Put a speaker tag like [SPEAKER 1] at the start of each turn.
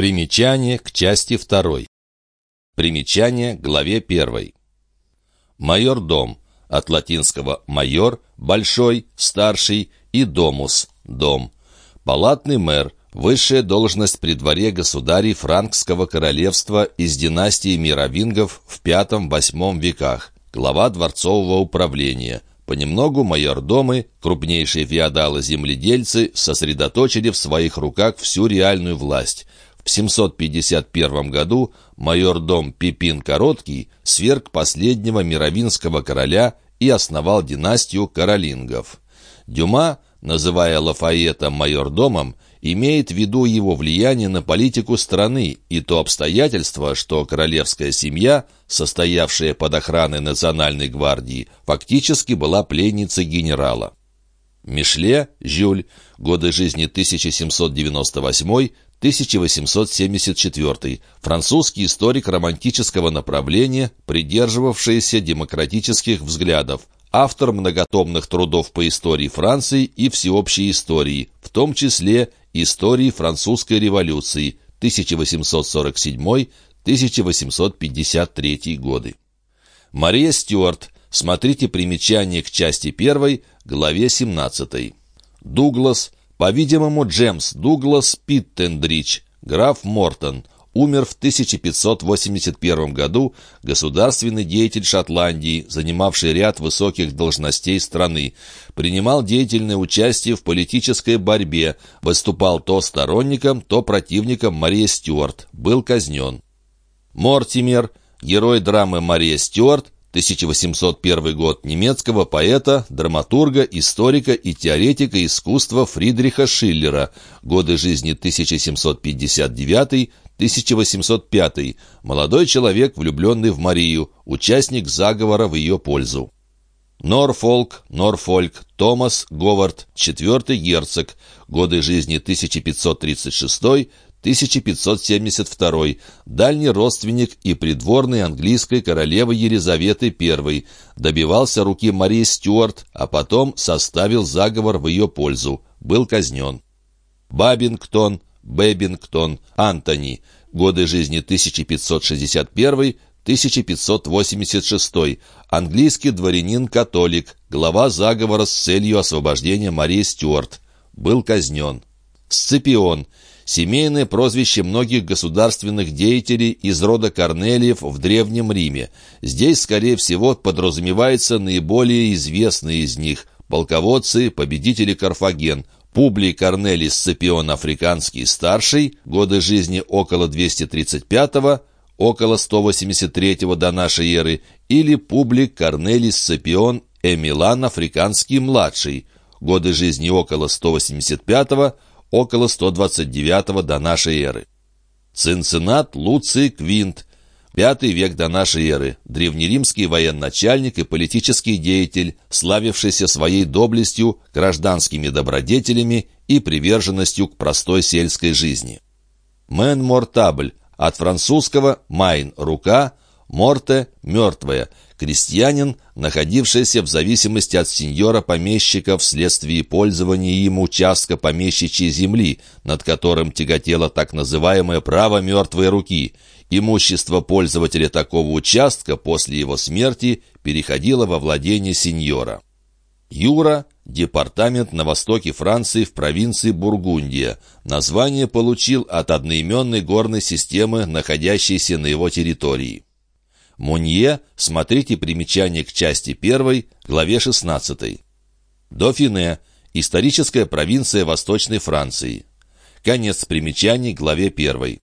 [SPEAKER 1] Примечание к части 2. Примечание к главе 1. Майор-дом. От латинского «майор» – большой, старший, и «домус» – дом. Палатный мэр – высшая должность при дворе государей Франкского королевства из династии мировингов в V-VIII веках. Глава дворцового управления – Понемногу майордомы, крупнейшие феодалы-земледельцы, сосредоточили в своих руках всю реальную власть. В 751 году майордом Пипин Короткий сверг последнего мировинского короля и основал династию каролингов. Дюма, называя Лафаэта майордомом, имеет в виду его влияние на политику страны и то обстоятельство, что королевская семья, состоявшая под охраной Национальной гвардии, фактически была пленницей генерала. Мишле, Жюль, годы жизни 1798-1874, французский историк романтического направления, придерживавшийся демократических взглядов, автор многотомных трудов по истории Франции и всеобщей истории, в том числе Истории французской революции 1847-1853 годы. Мария Стюарт. Смотрите примечание к части 1, главе 17. Дуглас. По-видимому, Джемс Дуглас Питтендрич, граф Мортон, умер в 1581 году государственный деятель Шотландии, занимавший ряд высоких должностей страны, принимал деятельное участие в политической борьбе, выступал то сторонником, то противником Марии Стюарт, был казнен. Мортимер, герой драмы Мария Стюарт, 1801 год немецкого поэта, драматурга, историка и теоретика искусства Фридриха Шиллера, годы жизни 1759 1805. Молодой человек, влюбленный в Марию, участник заговора в ее пользу. Норфолк, Норфольк, Томас Говард, четвертый герцог, годы жизни 1536-1572, дальний родственник и придворный английской королевы Елизаветы I, добивался руки Марии Стюарт, а потом составил заговор в ее пользу, был казнен. Бабингтон, Бэбингтон, Антони. Годы жизни 1561-1586. Английский дворянин-католик, глава заговора с целью освобождения Марии Стюарт. Был казнен. Сципион. Семейное прозвище многих государственных деятелей из рода Корнелиев в Древнем Риме. Здесь, скорее всего, подразумевается наиболее известные из них – полководцы, победители Карфаген – Публий Корнелий Сципион Африканский старший, годы жизни около 235 около 183 до нашей эры, или Публий Корнелий Сципион Эмилан Африканский младший, годы жизни около 185 около 129 до нашей эры. Цинциннат Луций Квинт, Пятый век до нашей эры. Древнеримский военачальник и политический деятель, славившийся своей доблестью, гражданскими добродетелями и приверженностью к простой сельской жизни. Менмортабль, от французского «main» — рука, «morte» — мертвая, крестьянин, находившийся в зависимости от сеньора-помещика вследствие пользования им участка помещичьей земли, над которым тяготело так называемое право мертвой руки — Имущество пользователя такого участка после его смерти переходило во владение сеньора. Юра – департамент на востоке Франции в провинции Бургундия. Название получил от одноименной горной системы, находящейся на его территории. Мунье – смотрите примечание к части 1, главе 16. Дофине – историческая провинция Восточной Франции. Конец примечаний, главе 1.